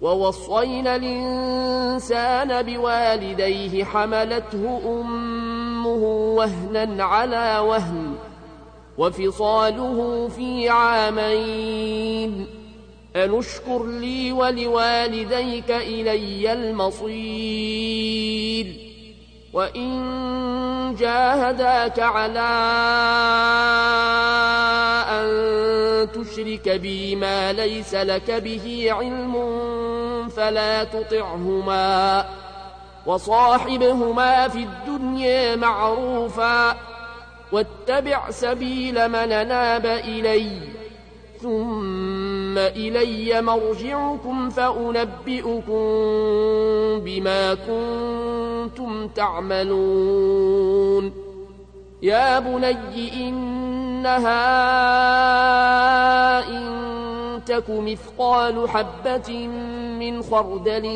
ووصينا الإنسان بوالديه حملته أمه وهنا على وهن وفصاله في عامين. أنشكر لي ولوالديك إلي المصير. وإن جاهداك على أن تشرك بي ما ليس لك به علم فلا تطعهما وصاحبهما في الدنيا معروفا واتبع سبيل من ناب إلي ثم إلي مرجعكم فأنبئكم بما كنتم تعملون يا بني إنها إن تك مثقال حبة من خردل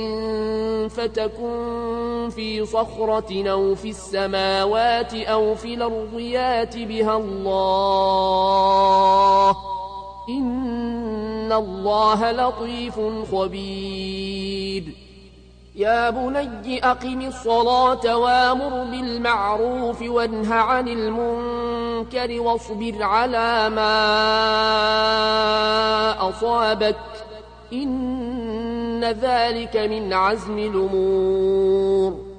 فتكن في صخرة أو في السماوات أو في الأرض يات بها الله. إن الله لطيف خبير. يا بني أقم الصلاة وأمر بالمعروف وانه عن المنكر واصبر على ما أصابك إن ذلك من عزم الأمور.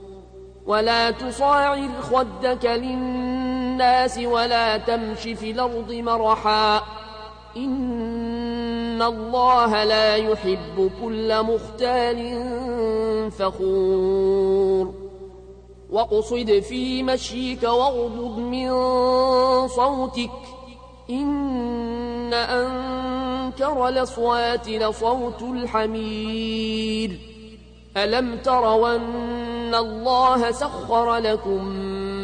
ولا تصاعر خدك للناس ولا تمش في الأرض مرحا إن الله لا يحب كل مختال فخور. واقصد في مشيك واغضض من صوتك. إن أنكر لصوات لصوت الحمير. ألم تروا أن الله سخر لكم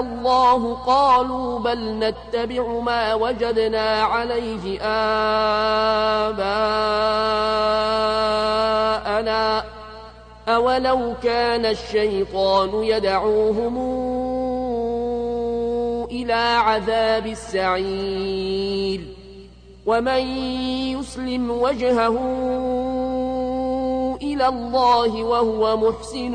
الله قالوا بل نتبع ما وجدنا عليه آباءنا. أولو كان الشيطان يدعوهم إلى عذاب السعير. ومن يسلم وجهه إلى الله وهو محسن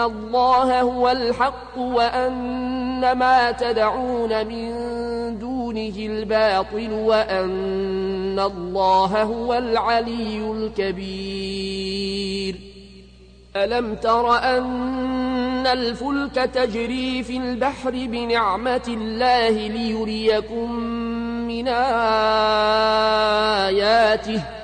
الله هو الحق وأن ما تدعون من دونه الباطل وأن الله هو العلي الكبير ألم تر أن الفلك تجري في البحر بنعمة الله ليريكم من آياته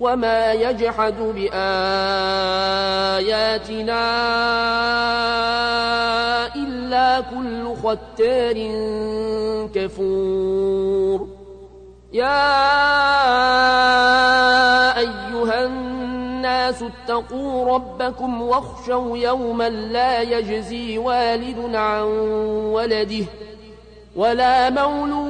وما يجحد بآياتنا إلا كل ختار كفور يا أيها الناس اتقوا ربكم واخشوا يوما لا يجزي والد عن ولده ولا مولود